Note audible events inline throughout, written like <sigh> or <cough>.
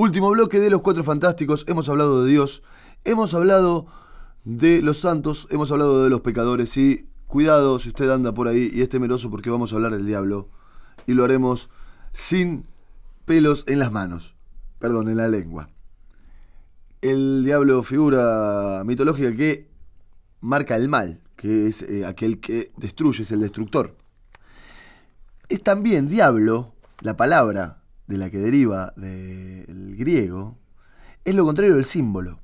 Último bloque de los Cuatro Fantásticos. Hemos hablado de Dios, hemos hablado de los santos, hemos hablado de los pecadores y cuidado si usted anda por ahí y es temeroso porque vamos a hablar del diablo y lo haremos sin pelos en las manos, perdón, en la lengua. El diablo figura mitológica que marca el mal, que es eh, aquel que destruye, es el destructor. Es también diablo, la palabra de la que deriva del griego, es lo contrario del símbolo.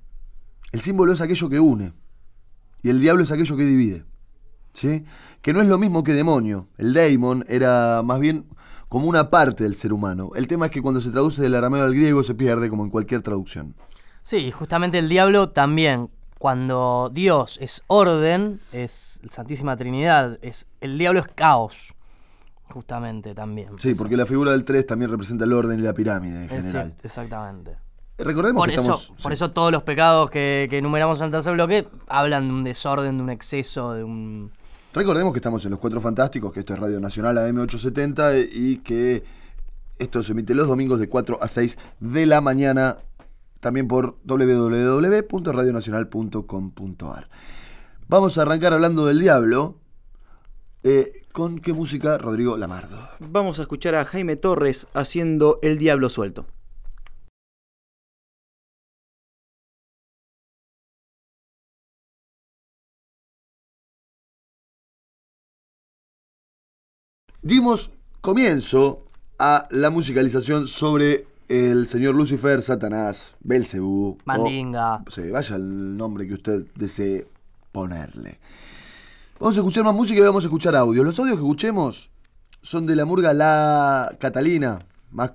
El símbolo es aquello que une y el diablo es aquello que divide. ¿Sí? Que no es lo mismo que demonio. El daemon era más bien como una parte del ser humano. El tema es que cuando se traduce del arameo al griego se pierde como en cualquier traducción. Sí, justamente el diablo también, cuando Dios es orden, es Santísima Trinidad, es el diablo es caos justamente también. Sí, porque la figura del 3 también representa el orden y la pirámide en general. exactamente. Recordemos por que eso, estamos, Por eso todos los pecados que, que enumeramos en el tercer bloque hablan de un desorden, de un exceso, de un... Recordemos que estamos en Los Cuatro Fantásticos, que esto es Radio Nacional AM870 y que esto se emite los domingos de 4 a 6 de la mañana, también por www.radionacional.com.ar. Vamos a arrancar hablando del diablo. Eh, ¿Con qué música, Rodrigo Lamardo? Vamos a escuchar a Jaime Torres haciendo El Diablo Suelto. Dimos comienzo a la musicalización sobre el señor Lucifer, Satanás, Belcebú. Mandinga. O, sí, vaya el nombre que usted desee ponerle. Vamos a escuchar más música y vamos a escuchar audios. Los audios que escuchemos son de la murga La Catalina, más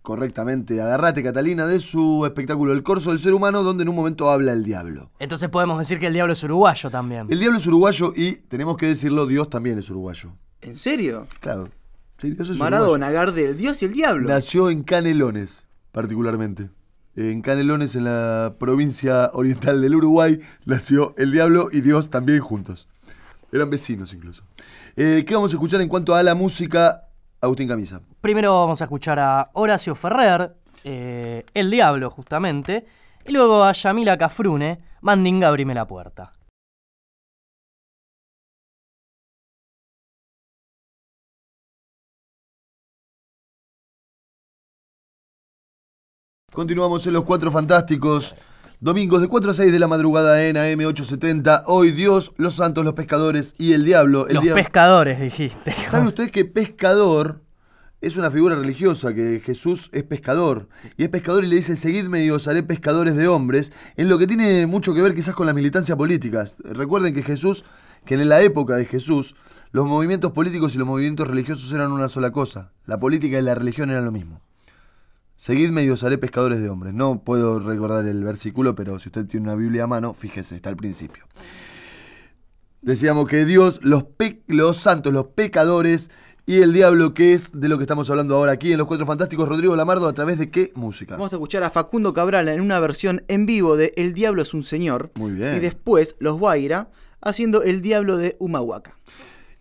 correctamente, Agarrate Catalina, de su espectáculo El Corso del Ser Humano, donde en un momento habla el diablo. Entonces podemos decir que el diablo es uruguayo también. El diablo es uruguayo y, tenemos que decirlo, Dios también es uruguayo. ¿En serio? Claro. Sí, Dios es Maradona, uruguayo. Gardel, el Dios y el Diablo. Nació en Canelones, particularmente. En Canelones, en la provincia oriental del Uruguay, nació el diablo y Dios también juntos. Eran vecinos incluso. Eh, ¿Qué vamos a escuchar en cuanto a la música? Agustín Camisa. Primero vamos a escuchar a Horacio Ferrer, eh, El Diablo, justamente. Y luego a Yamila Cafrune, Mandinga, abrime la puerta. Continuamos en Los Cuatro Fantásticos. Domingos de 4 a 6 de la madrugada en AM870. Hoy Dios, los santos, los pescadores y el diablo. El Los diablo- pescadores, dijiste. ¿Sabe <laughs> usted que pescador es una figura religiosa, que Jesús es pescador? Y es pescador y le dice, seguidme y os haré pescadores de hombres, en lo que tiene mucho que ver quizás con la militancia política. Recuerden que Jesús, que en la época de Jesús, los movimientos políticos y los movimientos religiosos eran una sola cosa. La política y la religión eran lo mismo. Seguidme y os haré pescadores de hombres. No puedo recordar el versículo, pero si usted tiene una Biblia a mano, fíjese, está al principio. Decíamos que Dios, los, pe- los santos, los pecadores y el diablo, que es de lo que estamos hablando ahora aquí en Los Cuatro Fantásticos, Rodrigo Lamardo, ¿a través de qué música? Vamos a escuchar a Facundo Cabral en una versión en vivo de El Diablo es un Señor. Muy bien. Y después Los Guaira haciendo El Diablo de Humahuaca.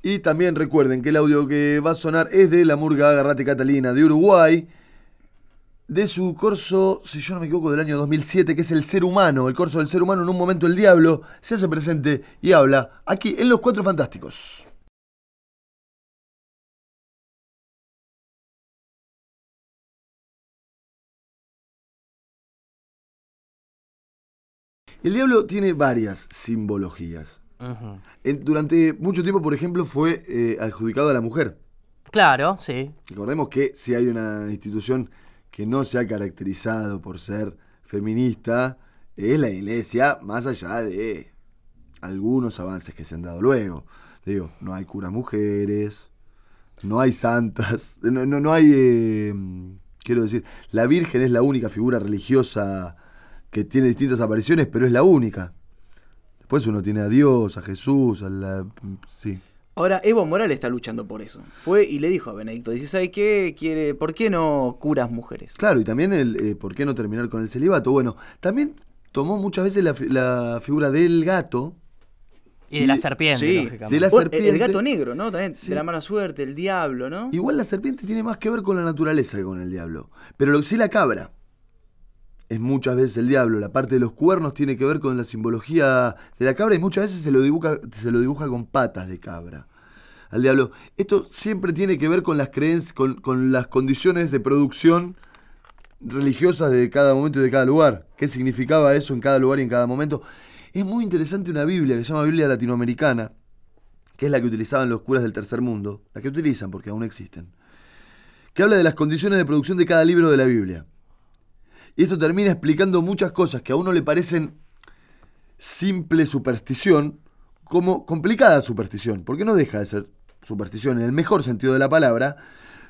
Y también recuerden que el audio que va a sonar es de la murga Agarrate Catalina de Uruguay, de su corso, si yo no me equivoco, del año 2007, que es el ser humano, el corso del ser humano. En un momento el diablo se hace presente y habla aquí en Los Cuatro Fantásticos. El diablo tiene varias simbologías. Durante mucho tiempo, por ejemplo, fue eh, adjudicado a la mujer. Claro, sí. Recordemos que si hay una institución que no se ha caracterizado por ser feminista, es la iglesia, más allá de algunos avances que se han dado luego. Digo, no hay curas mujeres, no hay santas, <laughs> no, no, no hay, eh, quiero decir, la Virgen es la única figura religiosa que tiene distintas apariciones, pero es la única. Después uno tiene a Dios, a Jesús, a la... Sí. Ahora Evo Morales está luchando por eso. Fue y le dijo a Benedicto XVI que quiere, ¿por qué no curas mujeres? Claro, y también el eh, por qué no terminar con el celibato. Bueno, también tomó muchas veces la, fi- la figura del gato. Y de la serpiente, sí, lógicamente. de la- el- serpiente. El gato negro, ¿no? También, Sí. de la mala suerte, el diablo, ¿no? Igual la serpiente tiene más que ver con la naturaleza que con el diablo. Pero lo que sí la cabra. Es muchas veces el diablo. La parte de los cuernos tiene que ver con la simbología de la cabra y muchas veces se lo dibuja, se lo dibuja con patas de cabra al diablo. Esto siempre tiene que ver con las creencias, con, con las condiciones de producción religiosas de cada momento y de cada lugar. ¿Qué significaba eso en cada lugar y en cada momento? Es muy interesante una Biblia que se llama Biblia Latinoamericana, que es la que utilizaban los curas del tercer mundo, la que utilizan porque aún existen, que habla de las condiciones de producción de cada libro de la Biblia. Y esto termina explicando muchas cosas que a uno le parecen simple superstición, como complicada superstición, porque no deja de ser superstición en el mejor sentido de la palabra,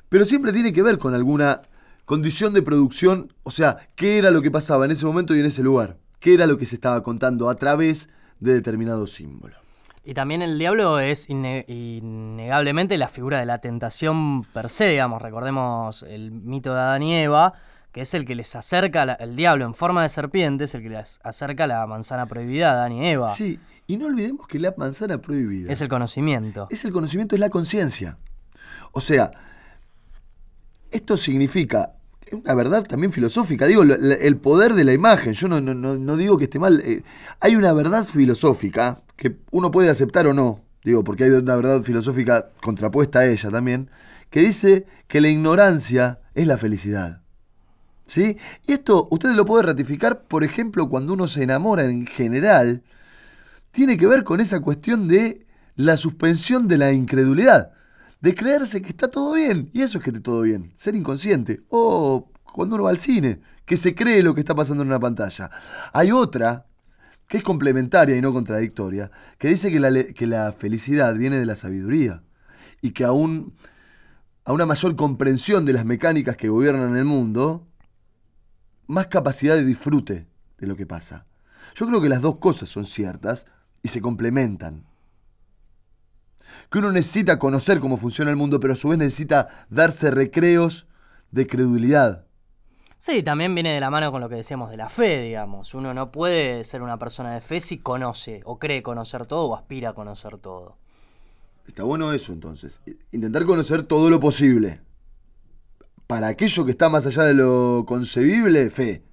pero siempre tiene que ver con alguna condición de producción, o sea, qué era lo que pasaba en ese momento y en ese lugar, qué era lo que se estaba contando a través de determinados símbolos. Y también el diablo es innegablemente la figura de la tentación per se, digamos, recordemos el mito de Adán y Eva, que es el que les acerca, el diablo en forma de serpiente, es el que les acerca la manzana prohibida a Adán y Eva. Sí, y no olvidemos que la manzana prohibida... Es el conocimiento. Es el conocimiento, es la conciencia. O sea, esto significa una verdad también filosófica. Digo, el poder de la imagen. Yo no, no, digo que esté mal. Eh, hay una verdad filosófica que uno puede aceptar o no. Digo, porque hay una verdad filosófica contrapuesta a ella también, que dice que la ignorancia es la felicidad. ¿Sí? Y esto usted lo puede ratificar, por ejemplo, cuando uno se enamora en general, tiene que ver con esa cuestión de la suspensión de la incredulidad de creerse que está todo bien. Y eso es que esté todo bien. Ser inconsciente. O cuando uno va al cine, que se cree lo que está pasando en una pantalla. Hay otra que es complementaria y no contradictoria, que dice que la, que la felicidad viene de la sabiduría y que aún a una mayor comprensión de las mecánicas que gobiernan el mundo, más capacidad de disfrute de lo que pasa. Yo creo que las dos cosas son ciertas y se complementan que uno necesita conocer cómo funciona el mundo, pero a su vez necesita darse recreos de credulidad. Sí, también viene de la mano con lo que decíamos de la fe, digamos. Uno no puede ser una persona de fe si conoce o cree conocer todo o aspira a conocer todo. Está bueno eso entonces. Intentar conocer todo lo posible. Para aquello que está más allá de lo concebible, fe.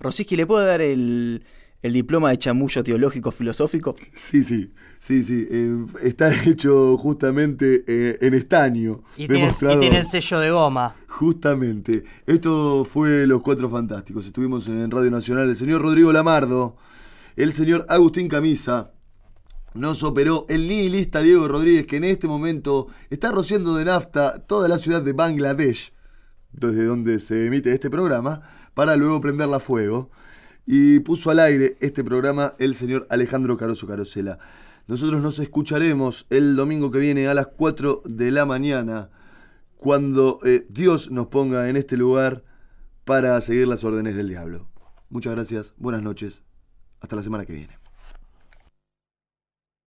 Rosiski, ¿le puedo dar el, el diploma de chamullo teológico filosófico? Sí, sí, sí, sí. Eh, está <laughs> hecho justamente eh, en estaño. Y tiene, y tiene, el sello de goma. Justamente. Esto fue Los Cuatro Fantásticos. Estuvimos en Radio Nacional. El señor Rodrigo Lamardo, el señor Agustín Camisa. Nos operó el nihilista Diego Rodríguez, que en este momento está rociando de nafta toda la ciudad de Bangladesh, desde donde se emite este programa, para luego prenderla a fuego y puso al aire este programa el señor Alejandro Caroso Carosela. Nosotros nos escucharemos el domingo que viene a las 4 de la mañana, cuando eh, Dios nos ponga en este lugar para seguir las órdenes del diablo. Muchas gracias, buenas noches, hasta la semana que viene.